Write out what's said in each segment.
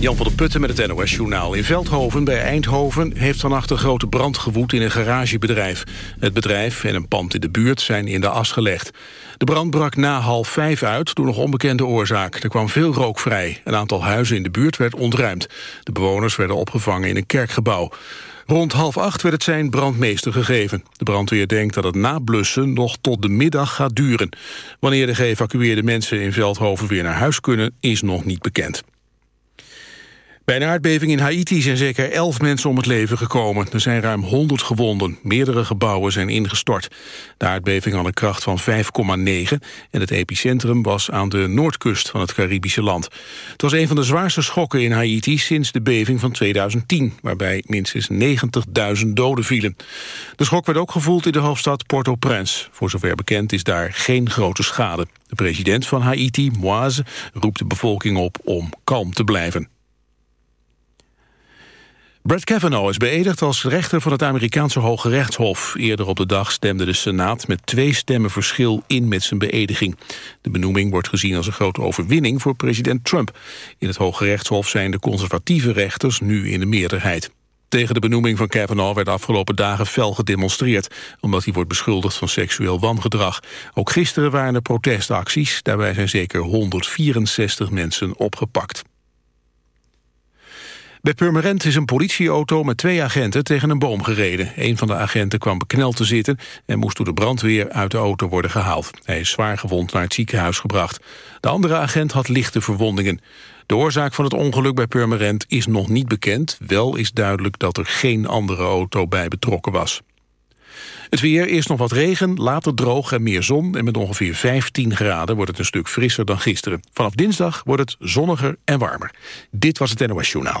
Jan van der Putten met het NOS-journaal. In Veldhoven bij Eindhoven heeft vannacht een grote brand gewoed in een garagebedrijf. Het bedrijf en een pand in de buurt zijn in de as gelegd. De brand brak na half vijf uit door nog onbekende oorzaak. Er kwam veel rook vrij. Een aantal huizen in de buurt werd ontruimd. De bewoners werden opgevangen in een kerkgebouw. Rond half acht werd het zijn brandmeester gegeven. De brandweer denkt dat het nablussen nog tot de middag gaat duren. Wanneer de geëvacueerde mensen in Veldhoven weer naar huis kunnen, is nog niet bekend. Bij een aardbeving in Haiti zijn zeker elf mensen om het leven gekomen. Er zijn ruim 100 gewonden. Meerdere gebouwen zijn ingestort. De aardbeving had een kracht van 5,9 en het epicentrum was aan de noordkust van het Caribische land. Het was een van de zwaarste schokken in Haiti sinds de beving van 2010, waarbij minstens 90.000 doden vielen. De schok werd ook gevoeld in de hoofdstad Port-au-Prince. Voor zover bekend is daar geen grote schade. De president van Haiti, Moise, roept de bevolking op om kalm te blijven. Brett Kavanaugh is beëdigd als rechter van het Amerikaanse Hoge Rechtshof. Eerder op de dag stemde de Senaat met twee stemmen verschil in met zijn beëdiging. De benoeming wordt gezien als een grote overwinning voor president Trump. In het Hoge Rechtshof zijn de conservatieve rechters nu in de meerderheid. Tegen de benoeming van Kavanaugh werd de afgelopen dagen fel gedemonstreerd... omdat hij wordt beschuldigd van seksueel wangedrag. Ook gisteren waren er protestacties. Daarbij zijn zeker 164 mensen opgepakt. Bij Purmerend is een politieauto met twee agenten tegen een boom gereden. Een van de agenten kwam bekneld te zitten en moest door de brandweer uit de auto worden gehaald. Hij is zwaar gewond naar het ziekenhuis gebracht. De andere agent had lichte verwondingen. De oorzaak van het ongeluk bij Purmerend is nog niet bekend. Wel is duidelijk dat er geen andere auto bij betrokken was. Het weer, eerst nog wat regen, later droog en meer zon... en met ongeveer 15 graden wordt het een stuk frisser dan gisteren. Vanaf dinsdag wordt het zonniger en warmer. Dit was het NOS Journaal.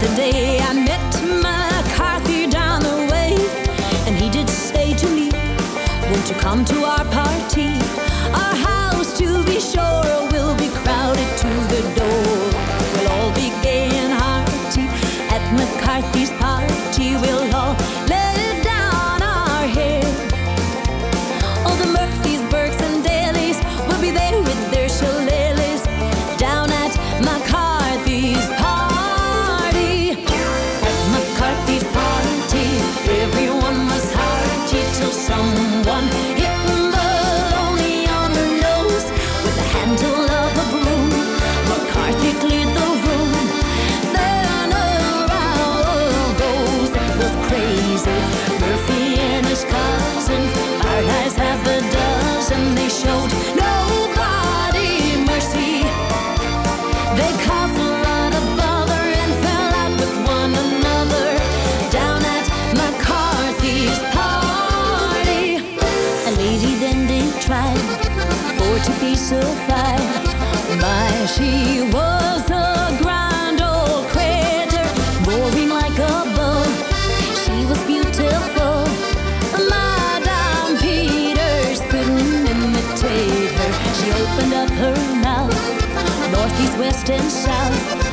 The day I met McCarthy down the way, and he did say to me, Won't you come to our party? Our house, to be sure, she was a grand old like a. She was beautiful. Madame Peters couldn't imitate her. She opened up her mouth, northeast, west, and south,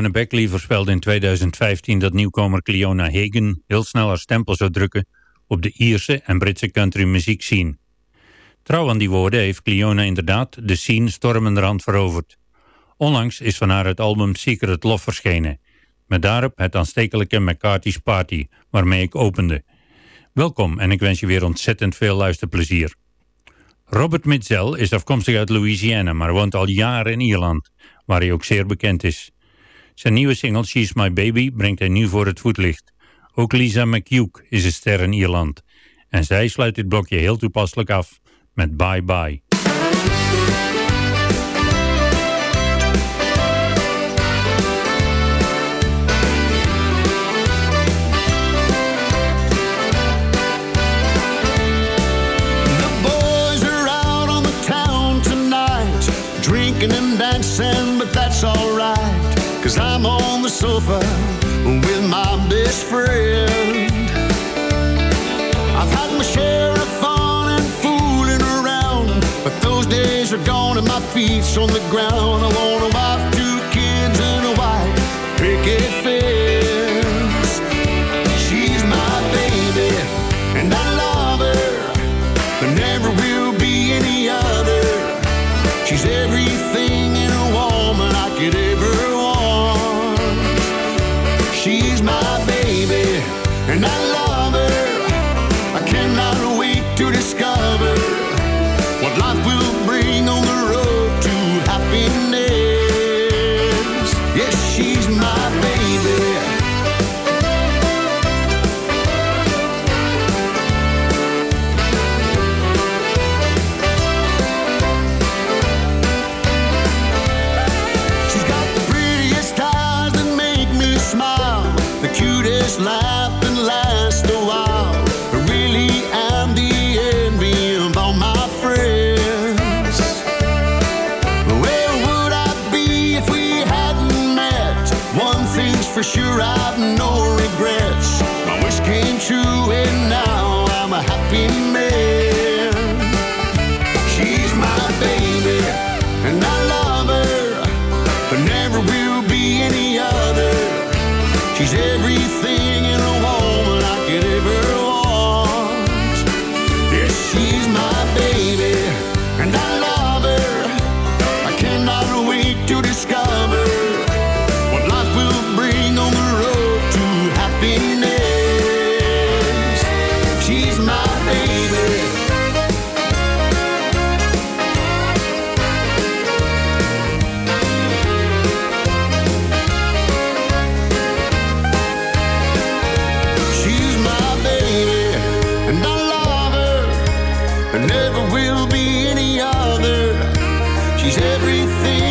Philomone Beckley voorspelde in 2015 dat nieuwkomer Cleona Hagen heel snel haar stempel zou drukken op de Ierse en Britse country muziek scene. Trouw aan die woorden heeft Cleona inderdaad de scene stormenderhand veroverd. Onlangs is van haar het album Secret Love verschenen, met daarop het aanstekelijke McCarthy's Party, waarmee ik opende. Welkom en ik wens je weer ontzettend veel luisterplezier. Robert Mitzel is afkomstig uit Louisiana, maar woont al jaren in Ierland, waar hij ook zeer bekend is. Zijn nieuwe single She's My Baby brengt hij nu voor het voetlicht. Ook Lisa McHugh is een ster in Ierland. En zij sluit dit blokje heel toepasselijk af met Bye Bye. Drinking and dancing, but that's alright. Cause I'm on the sofa with my best friend. I've had my share of fun and fooling around, but those days are gone and my feet's on the ground. I want a wife, sure, I've no She's everything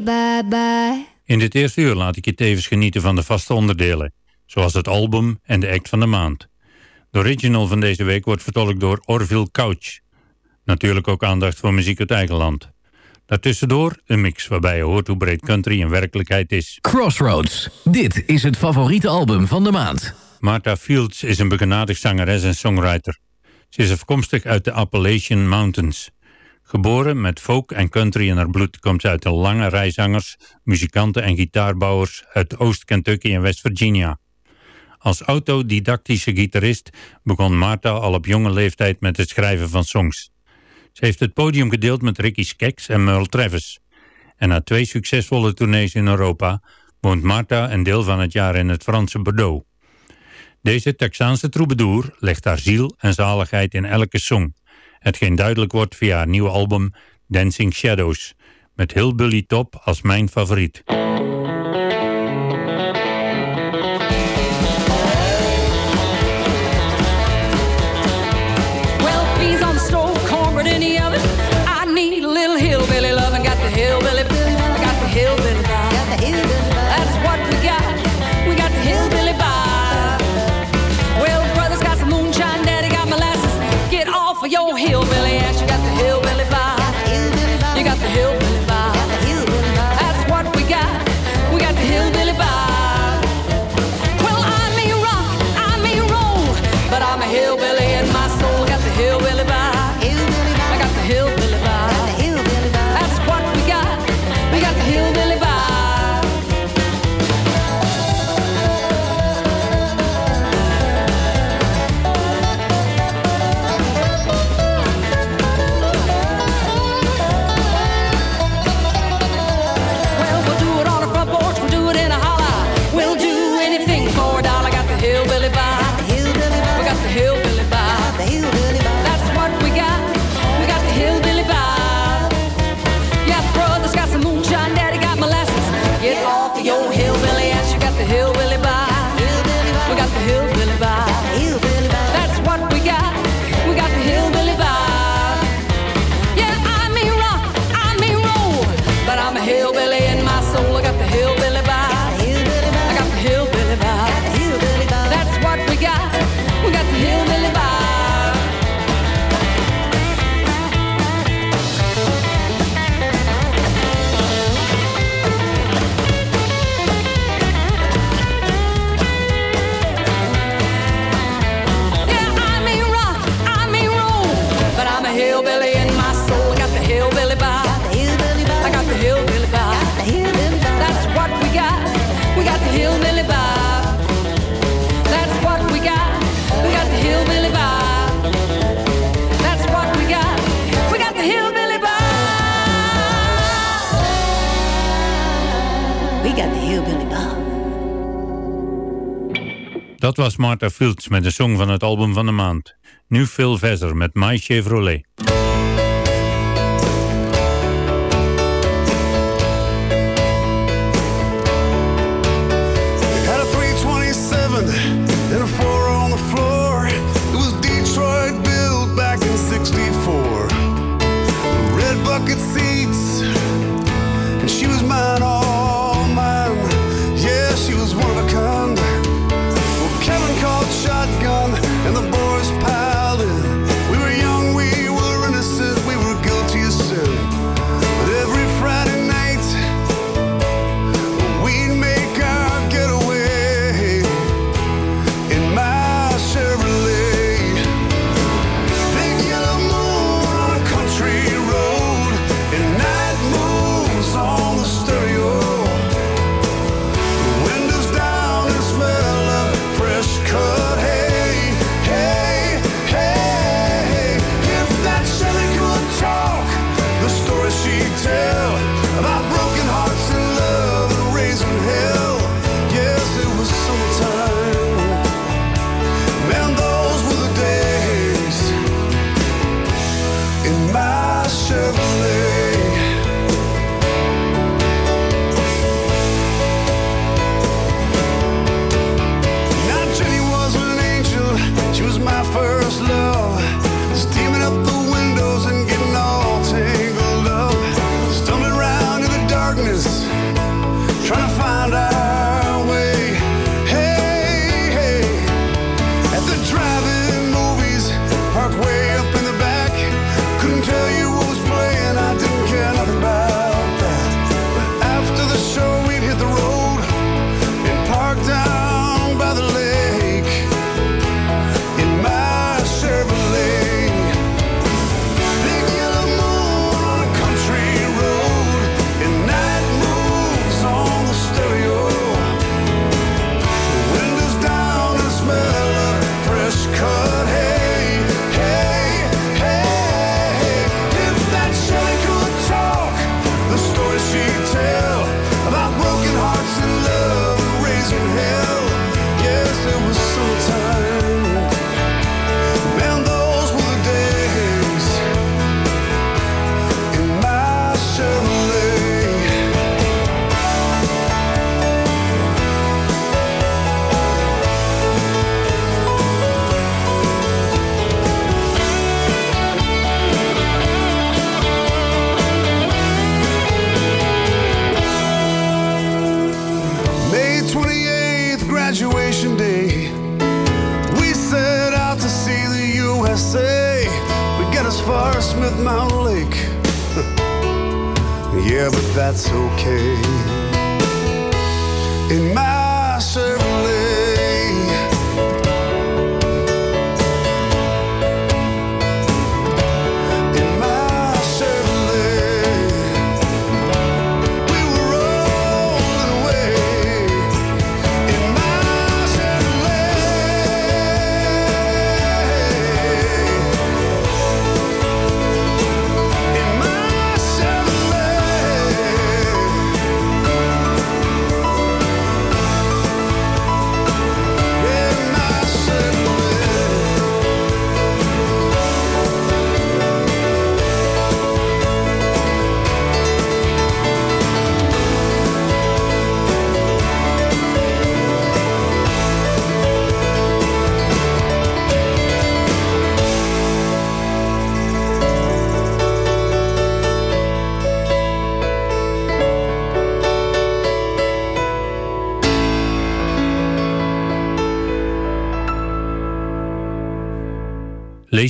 bye bye. In dit eerste uur laat ik je tevens genieten van de vaste onderdelen, zoals het album en de act van de maand. De original van deze week wordt vertolkt door Orville Couch. Natuurlijk ook aandacht voor muziek uit eigen land. Daartussendoor een mix waarbij je hoort hoe breed country in werkelijkheid is. Crossroads, dit is het favoriete album van de maand. Martha Fields is een begenadigd zangeres en songwriter. Ze is afkomstig uit de Appalachian Mountains. Geboren met folk en country in haar bloed komt ze uit een lange rij zangers, muzikanten en gitaarbouwers uit Oost-Kentucky en West-Virginia. Als autodidactische gitarist begon Martha al op jonge leeftijd met het schrijven van songs. Ze heeft het podium gedeeld met Ricky Skeks en Merle Travis. En na twee succesvolle tournees in Europa woont Martha een deel van het jaar in het Franse Bordeaux. Deze Texaanse troubadour legt haar ziel en zaligheid in elke song hetgeen duidelijk wordt via haar nieuwe album Dancing Shadows, met Hillbilly Top als mijn favoriet. your hillbilly. We got the hillbilly bob. Dat was Martha Fields met de song van het album van de maand. Nu Phil Vezzer met My Chevrolet.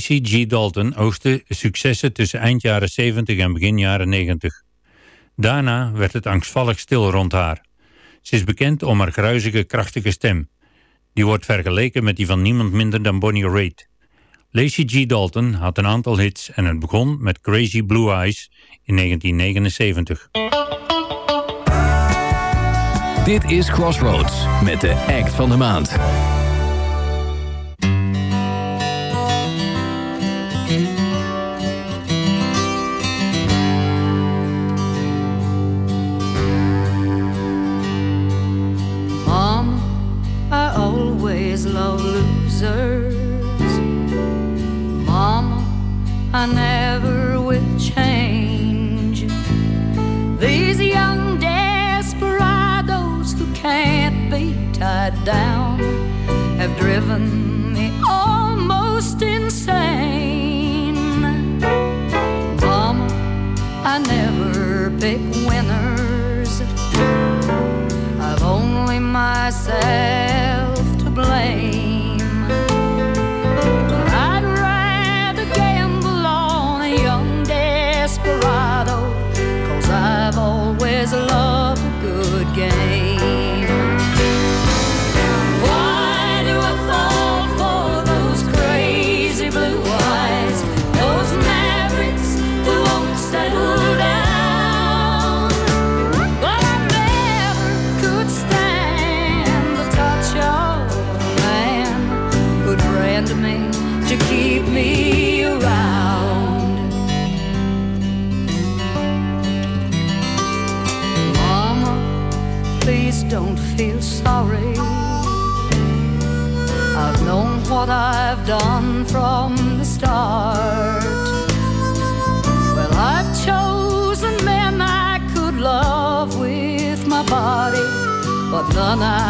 Lacey G. Dalton oogste successen tussen eind jaren 70 en begin jaren 90. Daarna werd het angstvallig stil rond haar. Ze is bekend om haar gruizige, krachtige stem. Die wordt vergeleken met die van niemand minder dan Bonnie Raitt. Lacey G. Dalton had een aantal hits en het begon met Crazy Blue Eyes in 1979. Dit is Crossroads met de act van de maand. I never will change. These young desperados who can't be tied down have driven me almost insane. Mama, I never pick winners. I've only myself done from the start. Well, I've chosen men I could love with my body, but none I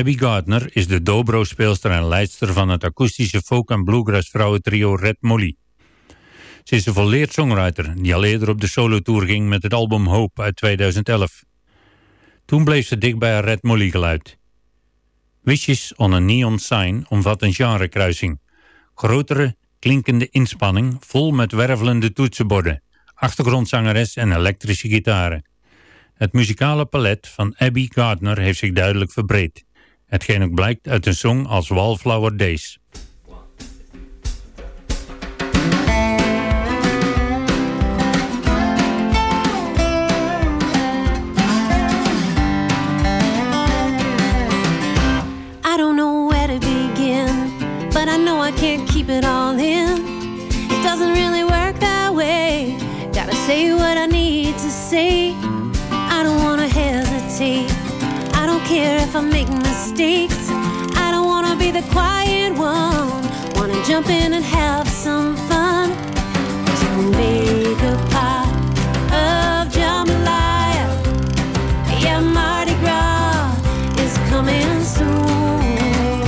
Abby Gardner is de dobro-speelster en leidster van het akoestische folk- en bluegrass vrouwentrio Red Molly. Ze is een volleerd songwriter die al eerder op de solotour ging met het album Hope uit 2011. Toen bleef ze dicht bij haar Red Molly geluid. Wishes on a Neon Sign omvat een genrekruising. Grotere, klinkende inspanning, vol met wervelende toetsenborden, achtergrondzangeres en elektrische gitaren. Het muzikale palet van Abby Gardner heeft zich duidelijk verbreed, hetgeen ook blijkt uit een song als Wallflower Days. I don't know where to begin, but I know I can't keep it all in. It doesn't really work that way. Gotta say what I need to say. I don't wanna hesitate. Care if I make mistakes. I don't wanna be the quiet one. Wanna jump in and have some fun. So make a pot of jambalaya. Yeah, Mardi Gras is coming soon.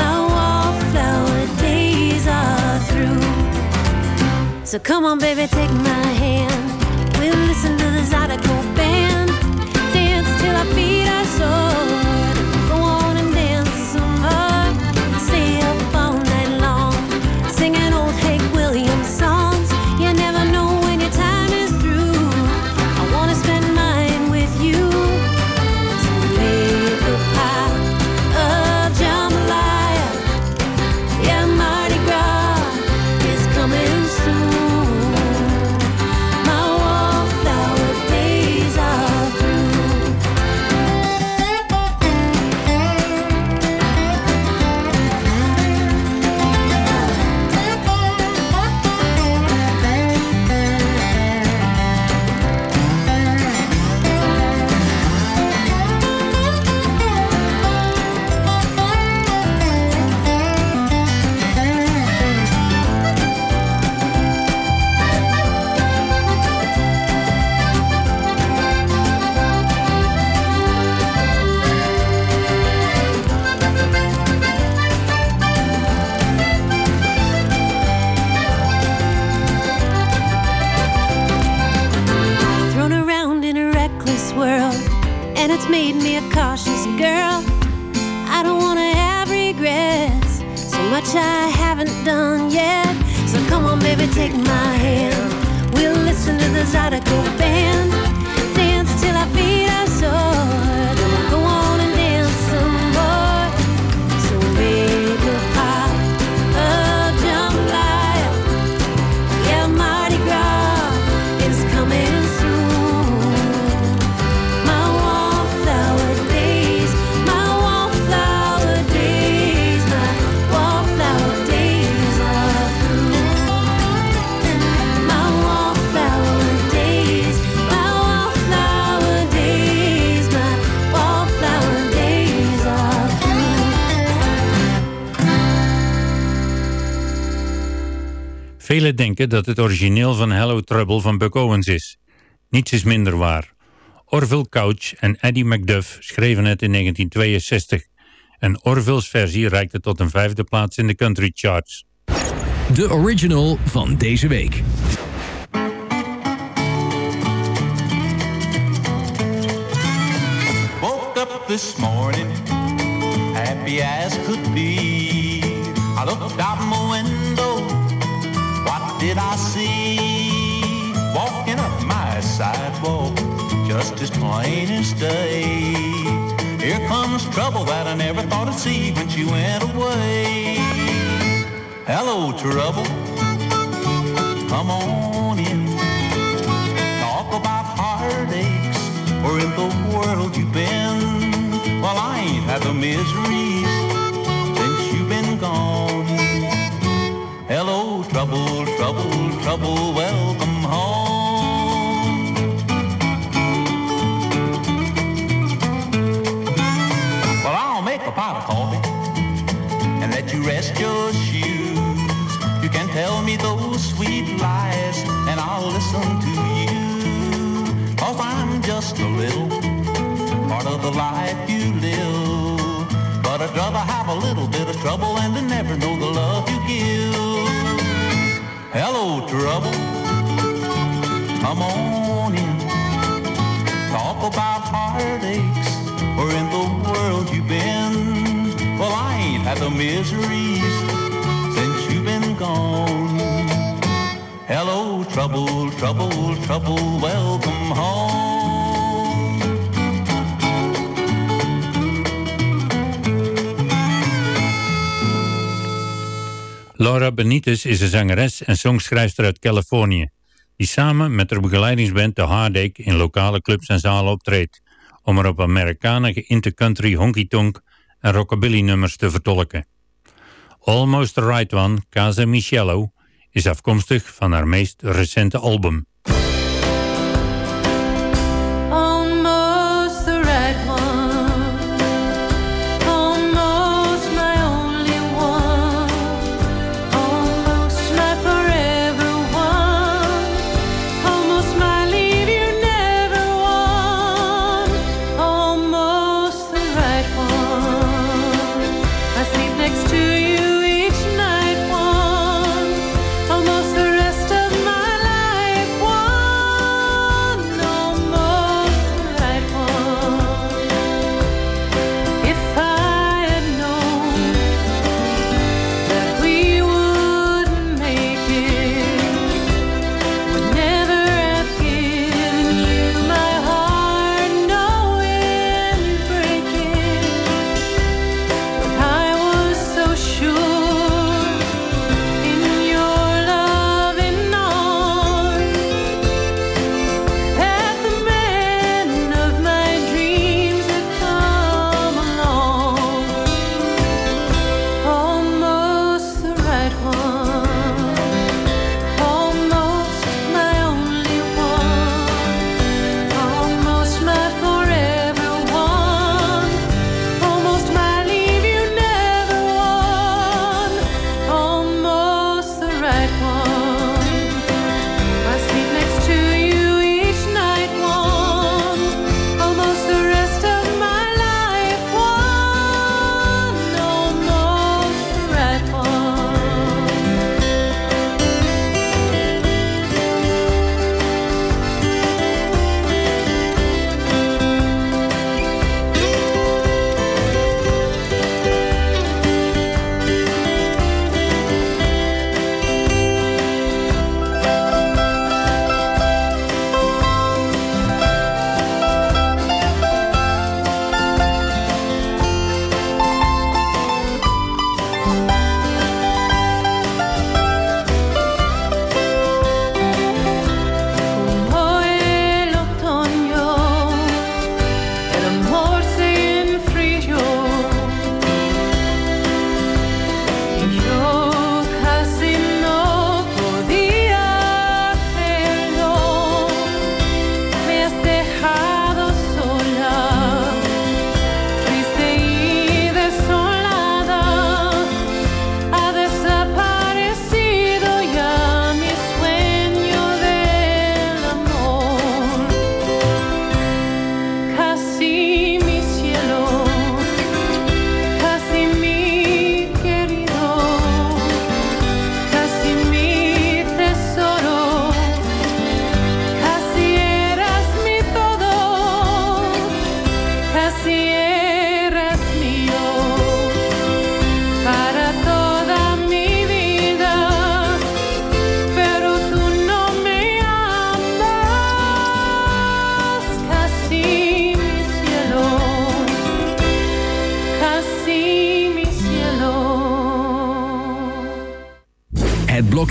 My wallflower days are through. So come on, baby, take my hand. Velen denken dat het origineel van Hello Trouble van Buck Owens is. Niets is minder waar. Orville Couch en Eddie Macduff schreven het in 1962. En Orville's versie reikte tot een vijfde plaats in de country charts. De original van deze week. Woke up this morning, happy as could be. I looked out my window, what did I see? Walking up my sidewalk, just as plain as day. Here comes trouble that I never thought I'd see when she went away. Hello, trouble, come on in. Talk about heartaches, where in the world you been? Well, I ain't had the miseries since you've been gone. Hello, trouble, trouble, trouble, welcome home. Well, I'll make a pot of coffee and let you rest your shoes. You can tell me those sweet lies and I'll listen to you. Cause I'm just a little part of the life you live. But I'd rather have a little bit of trouble and to never know the love you give. Hello, trouble. Come on in. Talk about heartaches or in the world you've been. Well, I ain't had the miseries since you've been gone. Hello, trouble, trouble, trouble. Welcome home. Laura Benitez is een zangeres en songschrijfster uit Californië, die samen met haar begeleidingsband The Heartache in lokale clubs en zalen optreedt, om er op Amerikanen geïnte country honky-tonk en rockabilly nummers te vertolken. Almost the Right One, Casa Michello, is afkomstig van haar meest recente album.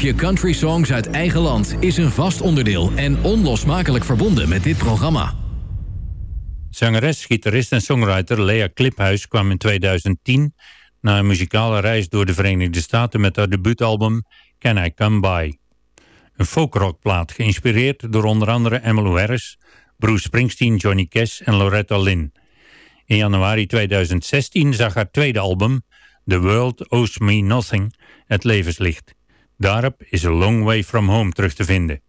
Blokje Country Songs uit eigen land is een vast onderdeel en onlosmakelijk verbonden met dit programma. Zangeres, gitarist en songwriter Lea Kliphuis kwam in 2010 na een muzikale reis door de Verenigde Staten met haar debuutalbum Can I Come By. Een folkrockplaat geïnspireerd door onder andere Emmylou Harris, Bruce Springsteen, Johnny Cash en Loretta Lynn. In januari 2016 zag haar tweede album, The World Owes Me Nothing, het levenslicht. Daarop is A Long Way From Home terug te vinden.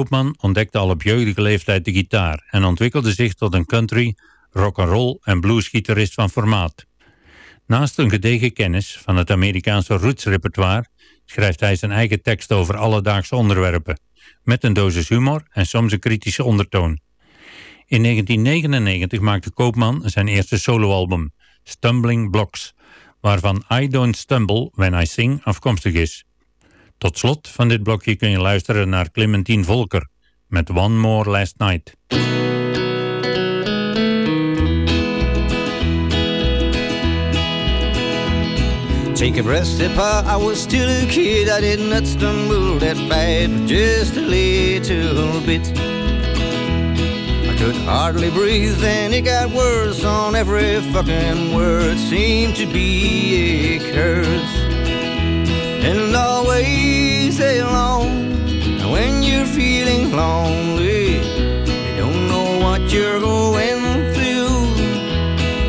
Koopman ontdekte al op jeugdige leeftijd de gitaar en ontwikkelde zich tot een country, rock'n'roll en bluesgitarist van formaat. Naast een gedegen kennis van het Amerikaanse rootsrepertoire schrijft hij zijn eigen tekst over alledaagse onderwerpen, met een dosis humor en soms een kritische ondertoon. In 1999 maakte Koopman zijn eerste soloalbum, Stumbling Blocks, waarvan I Don't Stumble When I Sing afkomstig is. Tot slot van dit blokje kun je luisteren naar Clementine Volker met One More Last Night. Take a breath, Papa. I was still a kid. I did not stumble that bad, just a little bit. I could hardly breathe, and it got worse on every fucking word. Seemed to be a curse, and always alone. And when you're feeling lonely, you don't know what you're going through.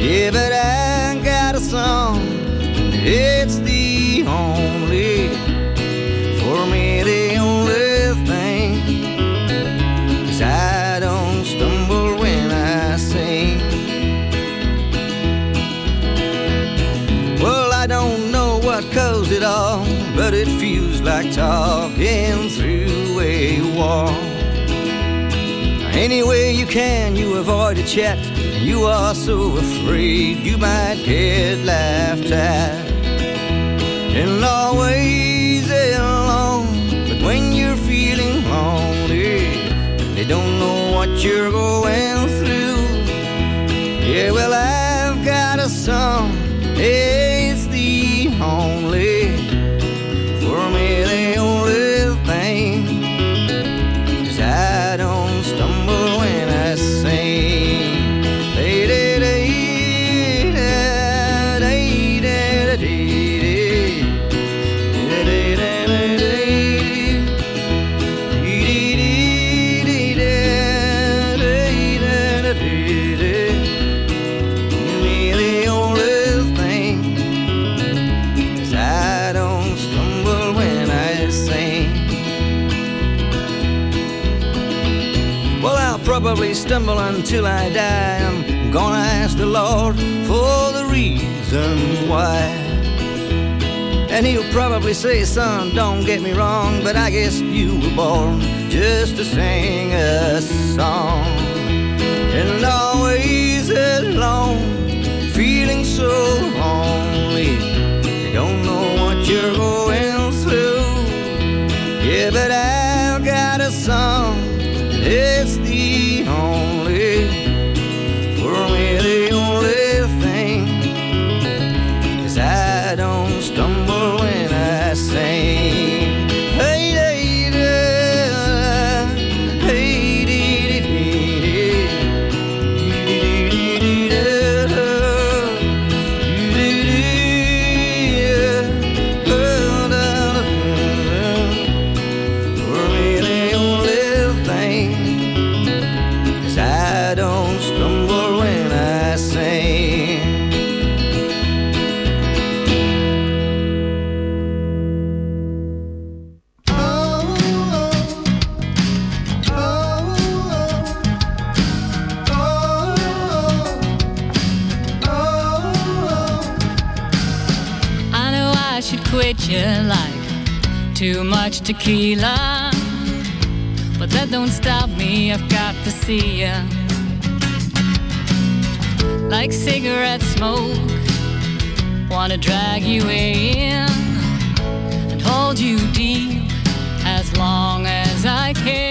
Yeah, but I got a song. It's the like talking through a wall. Any way you can, you avoid a chat. You are so afraid you might get laughed at. And always alone. But when you're feeling lonely, they don't know what you're going through. Yeah, well, I've got a song. It's stumble until I die. I'm gonna ask the Lord for the reason why. And he'll probably say, son, don't get me wrong, but I guess you were born just to sing a song. And always alone, feeling so lonely. You don't know what you're going through. Yeah, but I've got a song, it's the only, tequila. But that don't stop me, I've got to see ya. Like cigarette smoke, wanna drag you in and hold you deep as long as I can.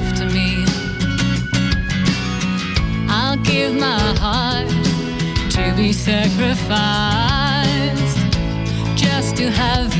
be sacrificed just to have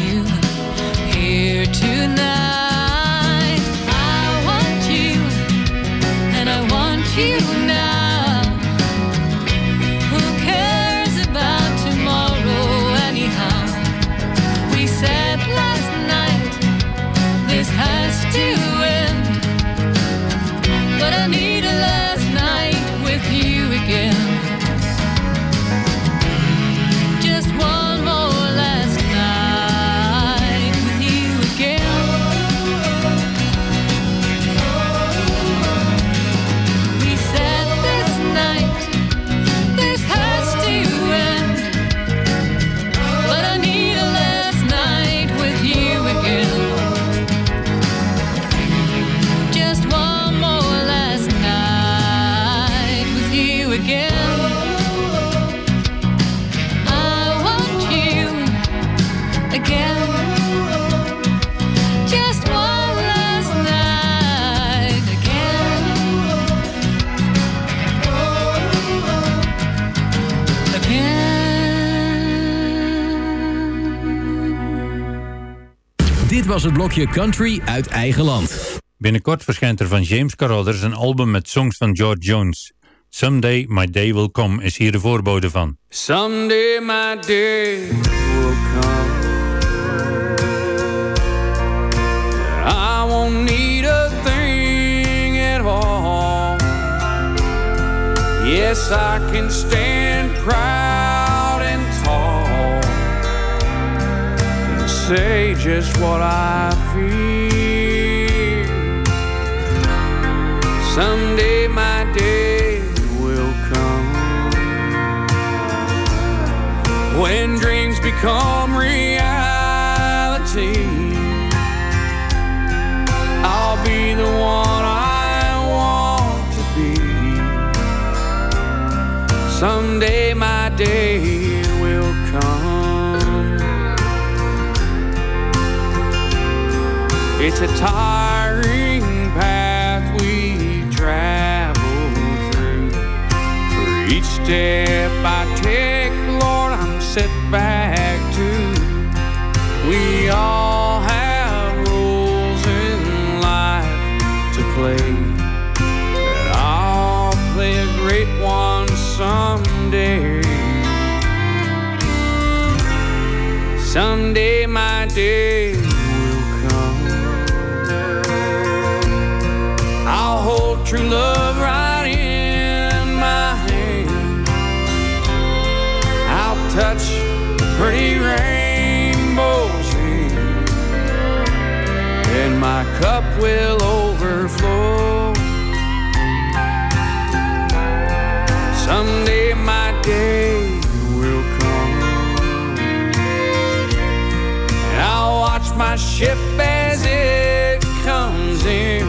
het blokje Country uit eigen land. Binnenkort verschijnt er van James Carruthers een album met songs van George Jones. Someday My Day Will Come is hier de voorbode van. Someday my day will come. I won't need a thing at all. Yes, I can stand say just what I feel. Someday my day will come when dreams become reality. It's a tiring path we travel through. For each step I take, Lord, I'm set back too. We all have roles in life to play. And I'll play a great one someday. Someday my day cup will overflow. Someday my day will come. And I'll watch my ship as it comes in.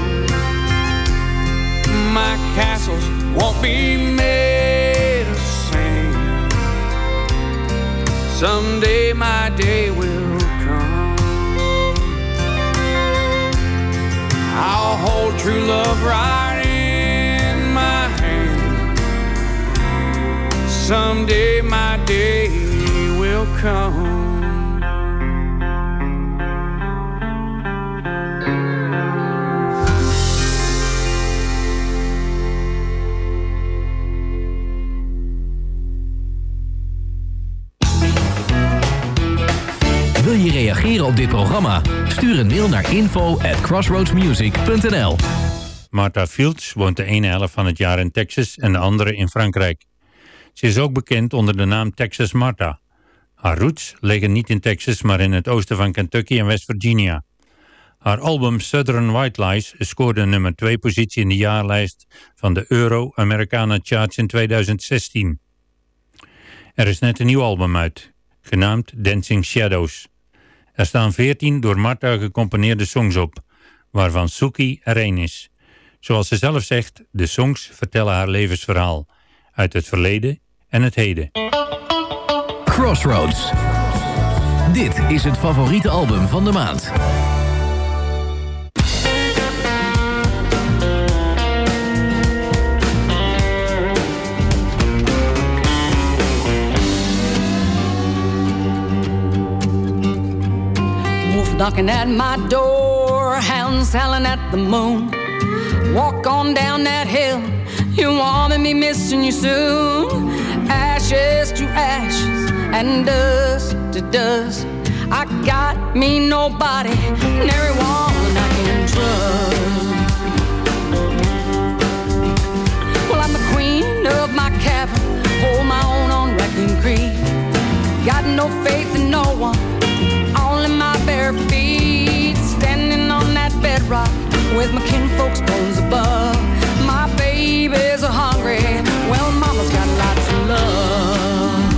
My castles won't be made of sand. Someday my day true love right in my hand. Someday my day will come. Reageren op dit programma? Stuur een mail naar info at crossroadsmusic.nl Martha Fields woont de ene helft van het jaar in Texas en de andere in Frankrijk. Ze is ook bekend onder de naam Texas Martha. Haar roots liggen niet in Texas, maar in het oosten van Kentucky en West Virginia. Haar album Southern White Lies scoorde nummer 2 positie in de jaarlijst van de Euro-Americana Charts in 2016. Er is net een nieuw album uit, genaamd Dancing Shadows. Er staan 14 door Martha gecomponeerde songs op, waarvan Suki er één is. Zoals ze zelf zegt, de songs vertellen haar levensverhaal, uit het verleden en het heden. Crossroads. Dit is het favoriete album van de maand. Knocking at my door, hounds howling at the moon. Walk on down that hill, you wanna be missing you soon. Ashes to ashes and dust to dust. I got me nobody, and everyone I can trust. Well, I'm the queen of my cavern, hold my own on Raccoon Creek. Got no faith in no one, that bedrock with my kinfolk's bones above. My babies are hungry, well, mama's got lots of love.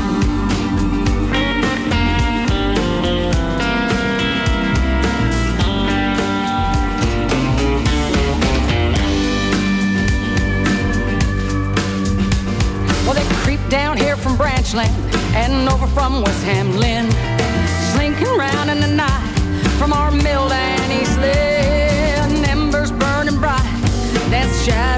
Well, they creep down here from Branchland and over from West Hamlin, slinking round in the night from our mill and East Lynn. shadow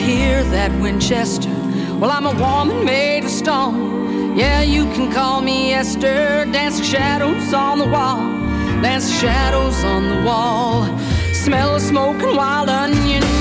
hear that Winchester? Well, I'm a woman made of stone. Yeah, you can call me Esther. Dancing shadows on the wall. Dancing shadows on the wall. Smell of smoke and wild onion.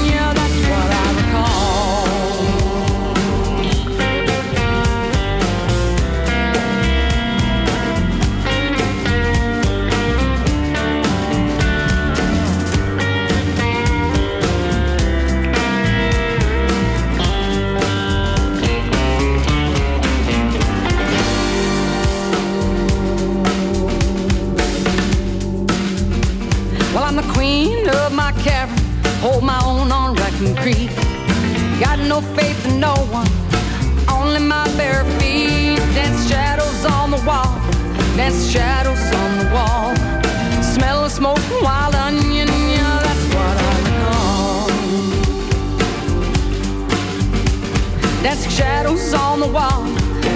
Hold my own on Raccoon Creek. Got no faith in no one, only my bare feet. Dance shadows on the wall, dance shadows on the wall. Smell of smoke and wild onion, yeah, that's what I recall. Dance shadows on the wall,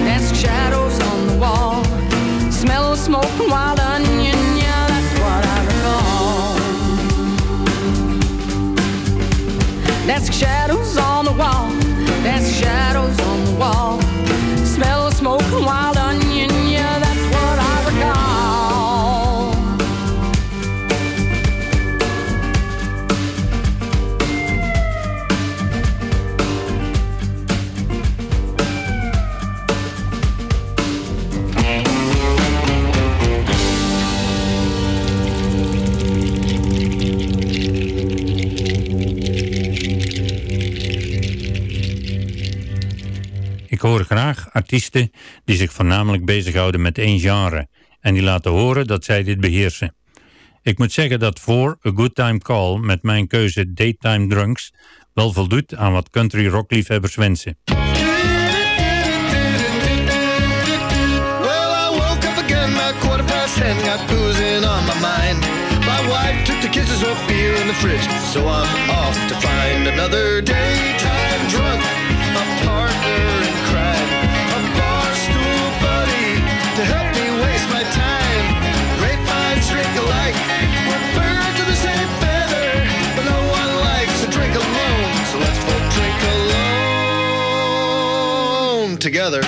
dance shadows on the wall. Smell of smoke and wild onion, That's shadows on the wall. That's shadows on the wall. Smell of smoke and wild hoor graag artiesten die zich voornamelijk bezighouden met één genre en die laten horen dat zij dit beheersen. Ik moet zeggen dat voor A Good Time Call met mijn keuze Daytime Drunks wel voldoet aan wat country rock liefhebbers wensen. Ten, got boozing on my mind. My wife took the kisses off beer in the fridge, so I'm off to find another daytime drunk, together.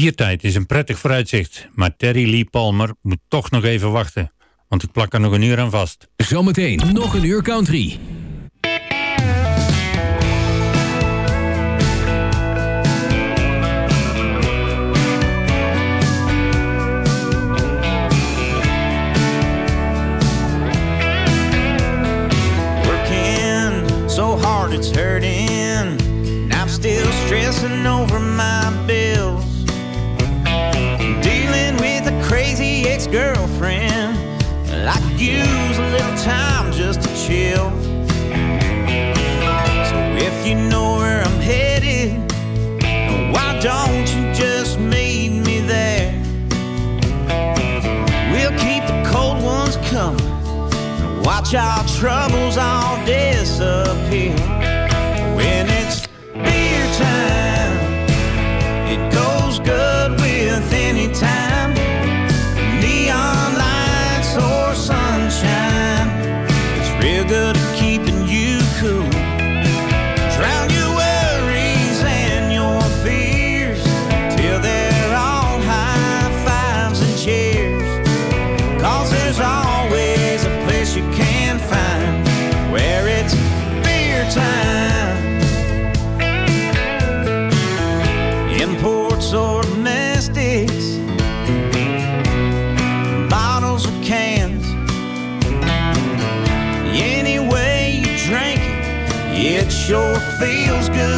Biertijd is een prettig vooruitzicht, maar Terry Lee Palmer moet toch nog even wachten, want ik plak er nog een uur aan vast. Zometeen nog een uur country. Chill. So if you know where I'm headed, why don't you just meet me there? We'll keep the cold ones coming. Watch our troubles all feels good.